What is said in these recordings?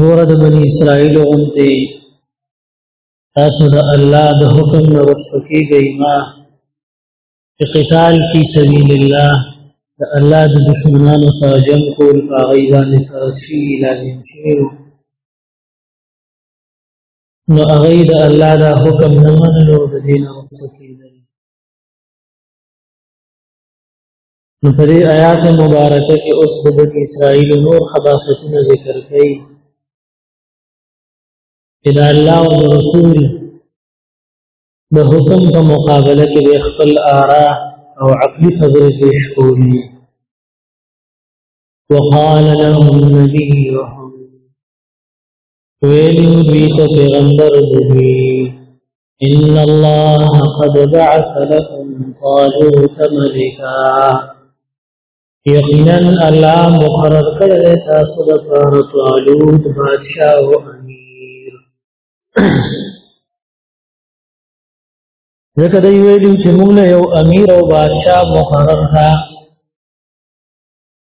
ګوره د بنی اسرائیل غونتی تاسو د الله د حکم نه ورسکی گئی ما په قتال فی سبیل الله د الله د دشمنانو سره جنگ کول په هغه باندې فرض شي لازم شي نو هغه د الله د حکم نه منلو د دین او سکیدل نو په دې آیات مبارکه کې اوس د بنی اسرائیل نور خباستونه ذکر کړي چې د الله او رسول د حکم په مقابله کې د خپل آرا او عقلي خبرې پیش کوي وقال لهم نبيهم ویلی دوی ته پیغمبر دوی ان الله قد بعث لكم طالوت ملکا یقینا الله مقرر کړل تاسو د طالوت بادشاہ او امیر ځکه دی ویلو چې موږ یو امیر او بادشاہ مقرر کړ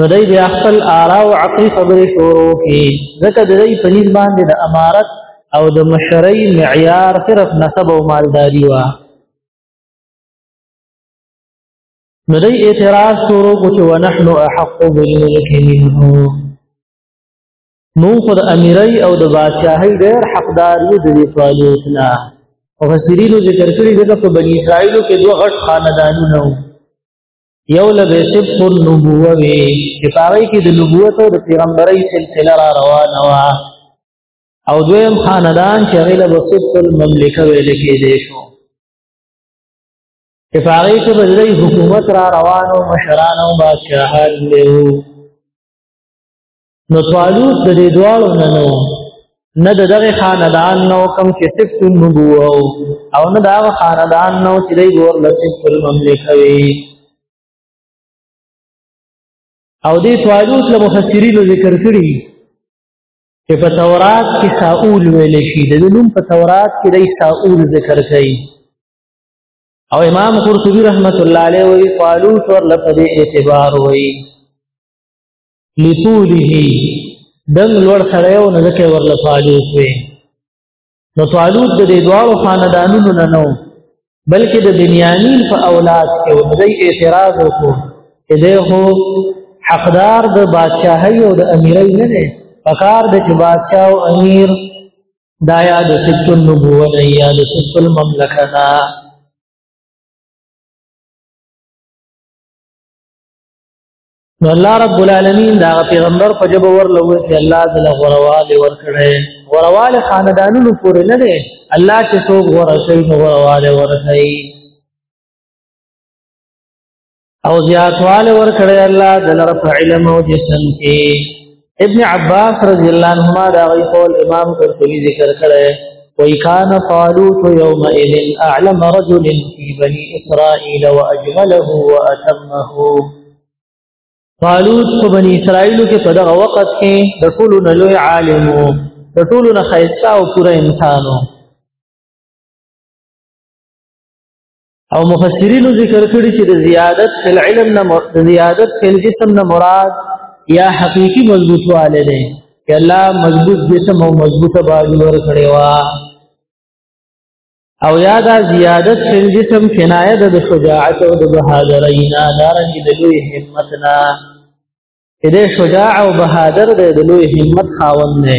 نو دای بیا خپل آرا او عقلی خبرې شروع کی ځکه د دې په نس باندې د امارت او د مشرۍ معیار صرف نسب او مالداری وا نو دای اعتراض شروع کو چې ونحن احق بالملك منه مون خو د امیرای او د بادشاہي ډېر حقدار یو د دې طالوت نه مفسرینو ذکر کړی دغه په بنی اسرائیلو کې دوه غټ خاندانونه وو یو لبه سبق النبوه وی چې پاره کې د نبوت او د پیغمبري سلسله را روانه وا او دویم خاندان چې غیل بسط المملکه ویل کې دي شو چې پاره کې بدلی حکومت را روانو مشران او بادشاہان له نو طالوت د دې دواړو نه نو نه د دغه خاندان نو کم چې صفت النبوه او نه دا خاندان نو چې دی ګور لصفت المملکه وي او دې طالوت له مفسرینو ذکر کړی چې په تورات کې ساول ویل شي د نوم په تورات کې دی ساول ذکر کړي او امام قرطبي رحمت الله عليه وی طالوت ور لپاره اعتبار وی لطوله دم لوړ سره یو نه ځکه ورله طالوت وي نو طالوت د دې دواړو خاندانونو نه نو بلکې د بنیامین په اولاد کې و دوی اعتراض وکړو چې دی خو حقدار د بادشاهۍ او د امیرۍ نه دی په کار د چې بادشاه او امیر دا یا د ست النبوه نه یا د ست المملکه نه نو الله رب العالمین دا پیغمبر په جبه ورلوي چې الله دل غرواله ورکړي غرواله خاندانونو پورې نه دی الله چې څوک ورسوي نو غرواله ورسوي او زیاتواله ورکړي الله دل رب علم او جسم کې ابن عباس رضی الله عنهما دا غي قول امام قرطبي ذکر کړي وی کان طالوت یومئذ اعلم رجل فی بنی اسرائیل واجمله واتمه طالوت په بنی اسرائیل کې په دغه وخت کې د ټولو نه لوی عالم د ټولو نه خیستا او پوره انسانو او مفسرین ذکر کړی چې د زیادت فی العلم نه زیادت فی الجسم نه مراد یا حقیقی مضبوط والے دی چې الله مضبوط جسم او مضبوطه باج ور کړی وا او یا دا زیادت فی الجسم کنایه د شجاعت او د بهادرینا دارنګ د لوی همت نه دې شجاع او بهادر دې د لوی همت خاوند نه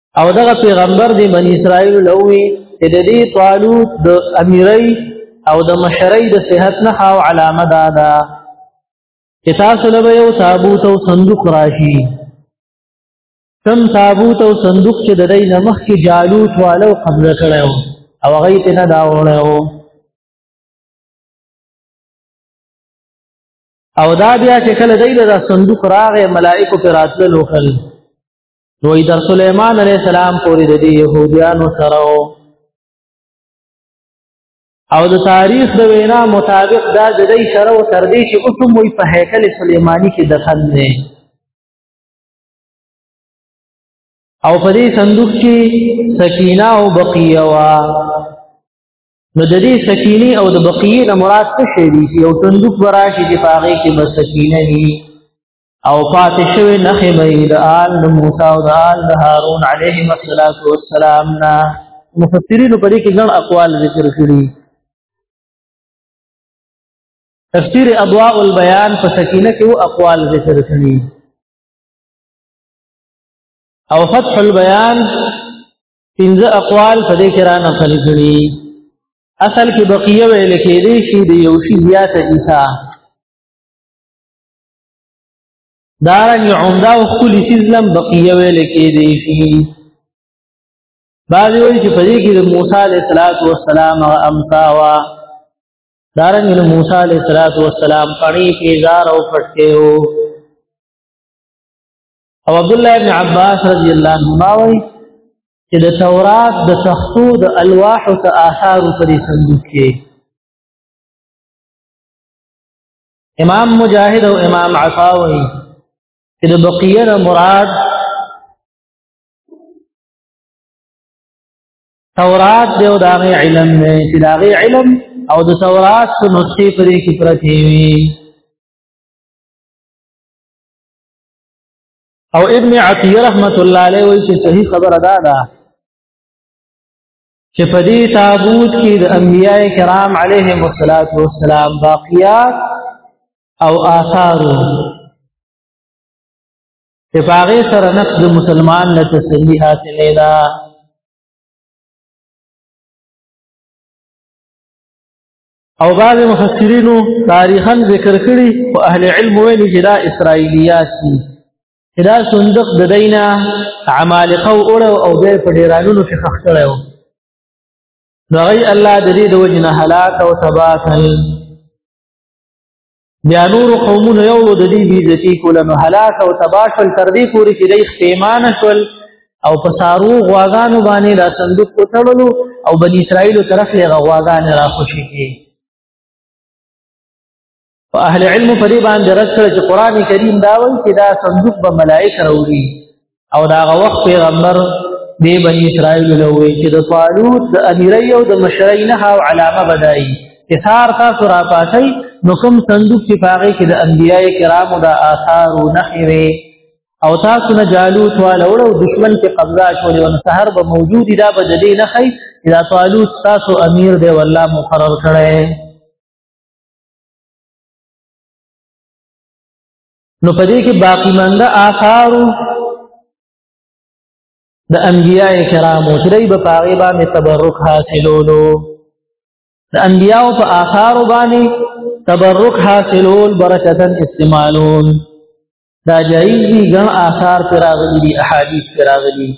او دغه پیغمبر دی بنی اسرائیل لوی چې د دې طالوت د امیرای او د مشرای د صحت نه او علامه دا ده چې تاسو له یو تابوت او صندوق راشي کم تابوت او صندوق چې د دې نمخ کې جالوت والو قبضه کړو او هغه ته نه دا وړو او دا بیا چې کله دای له صندوق راغې ملائکه پر راتلل وکړ نو ای در سليمان عليه السلام پوری د دې يهوديانو سره او د تاریخ د وینا مطابق دا د دې سره او تر دې چې اوس هم وي په هیکل سليماني کې دفن نه او په دې صندوق کې سکینه او بقیه وا نو د دې سکینه او د بقیه نه مراد څه شی دی یو صندوق براشي چې پاغه کې بس سکینه وي او پاتې شوی نخې به د آل د موسی او د آل د هارون علیهم الصلاۃ والسلام نه مفسرین په دې کې ګڼ اقوال ذکر کړي تفسیر اضواء البیان په سکینه کې و اقوال ذکر کړي او فتح البیان پنځه اقوال په دې کې را نقل کړي اصل کې بقیه ویل کېږي چې د یو شی زیات عیسی دارنګ عمده او خلی سیزلم بقیه ویل کې دی شي بعض وی چې په دې کې د موسی علیه الصلاۃ والسلام امسا وا دارنګ د موسی علیه الصلاۃ والسلام پړی پیزار او پټکه او او عبد الله ابن عباس رضی الله عنهما وی چې د تورات د تختو د الواح او آثار په دې صندوق کې امام مجاهد او امام عطا وایي چې د بقیه نه مراد تورات دی او داغه علم دی چې داغه علم او د تورات څخه نسخې پرې کې پرتې وي او ابن عطیه رحمت الله علیه وایي چې صحیح خبره ده ده چې په دې تابوت کې د انبیاء کرام علیهم الصلاۃ والسلام باقیات او آثار چې پاغه سره نفس د مسلمان له تسلی حاصلې ده او بعض مفسرینو تاریخا ذکر کړي او اهل علم ویلي چې دا اسرایلیات دي دا صندوق د دینه عمالقه وړو او به په ډیرانونو کې خخ کړو نو غي الله د دې د وجنه هلاک او تباکل بیا نور قومونه یو د دې بیزتی کول نو هلاک او تباکل تر دې پوري چې دای خپېمان شول او په سارو غواګانو باندې دا صندوق وتړلو او بنی اسرائیل طرف له غواګان را خوشی کی او اهل علم په دې باندې رد کړ چې قران کریم دا وایي چې دا صندوق به ملائک راوړي او دا هغه وخت پیغمبر دی بنی اسرائیل له وی چې د طالوت د امیرای او د مشرای نه او علامه بدای چې سار تاسو را پاتای نو کوم صندوق چې پاغه کې د انبیای کرامو د آثار او نحوی او تاسو نه جالوت والا او دشمن کې قبضه شول او سحر به موجود دا به د دې نه خی دا طالوت تاسو امیر دی والله مقرر کړي نو پدې کې باقی مند آثار د انبیاء کرامو چې دوی په هغه باندې تبرک حاصلولو د انبیاء په آثار باندې تبرک حاصلول برکتن استعمالون دا جایز دي ګڼ آثار پر راغلي دي احادیث پر راغلي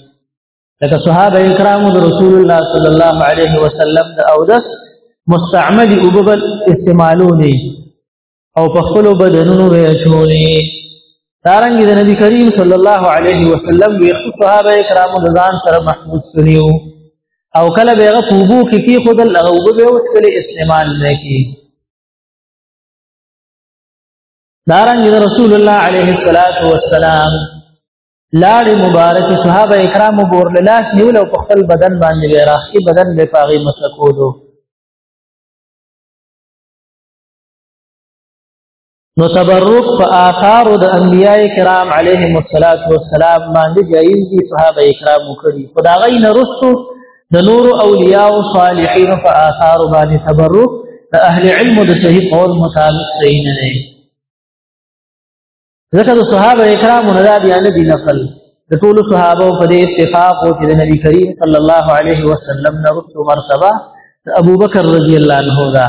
لکه صحابه کرام د رسول الله صلی الله علیه وسلم د اودس مستعمل وببل استعمالونی او په خپل بدنونو به چولې دارنګ د نبی کریم صلی الله علیه وسلم وی صحابه کرام د ځان سره محفوظ کړیو او کله به غفوبو کې کی خود لغوب به اوس کله استعمال نه کی دارنګ د رسول الله علیه الصلاۃ والسلام لار مبارک صحابه کرام بور لاس نیول او خپل بدن باندې راخي بدن به پاغي مسکولو نو تبرک په آثار د انبیاء کرام علیهم الصلاۃ والسلام باندې جایز دي صحابه کرام کړي خدای نه رستو د نور اولیاء او صالحین په آثار باندې تبرک د اهل علم د صحیح قول مطابق صحیح نه دی ځکه د صحابه کرامو نه دا بیا نه دي نقل د ټولو صحابه په دې اتفاق او چې د نبی کریم صلی الله علیه وسلم نه وروسته مرتبه د ابو بکر رضی الله عنه دا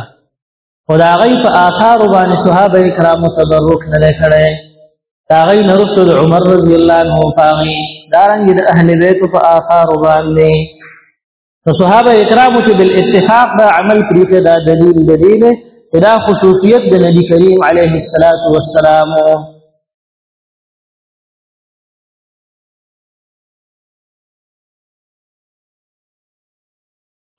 خدا غي په آثار باندې صحابه کرامو تبرک نه لکړي دا غي نه وروسته د عمر رضی الله عنه پاغي دارنګ د اهل بیت په آثار باندې فصحابه کرامو چې بل اتفاق دا عمل پریته دا دلیل دلیل دا خصوصیت د نبی کریم علیه الصلاۃ والسلام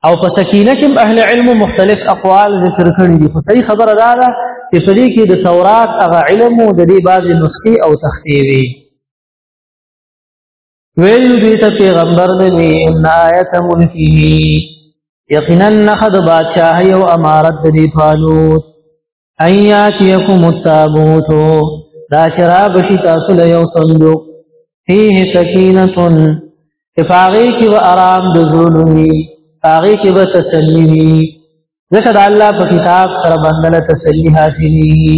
او په سکینه کې اهل علم مختلف اقوال ذکر کړي دي خو صحیح خبره ده دا چې په دې کې د تورات هغه علم او د دې بعضې نسخې او تختې وي ویل دوی ته پیغمبر دی ان آیت ملکه یقینا نخد بادشاہ یو امارت دی طالوت ایاتیکم التابوت دا شراب شی تاسو له یو صندوق فيه سکینه افاغی کی و آرام د زړونی فاغی کی و تسلی وی ذکر الله په کتاب سره بندله تسلی حاصلی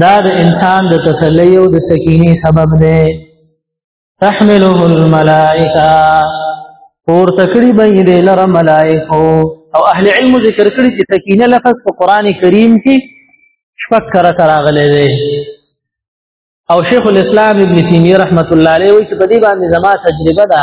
دا د انسان د تسلی او د سکینې سبب دی تحمله الملائکه اور تکړی به دې لره ملائکه او اهل علم ذکر کړی چې سکینه لفظ په قران کریم کې شپږ کرته راغلی دی او شیخ الاسلام ابن تیمیه رحمت الله علیه وایي چې په دې باندې زما تجربه ده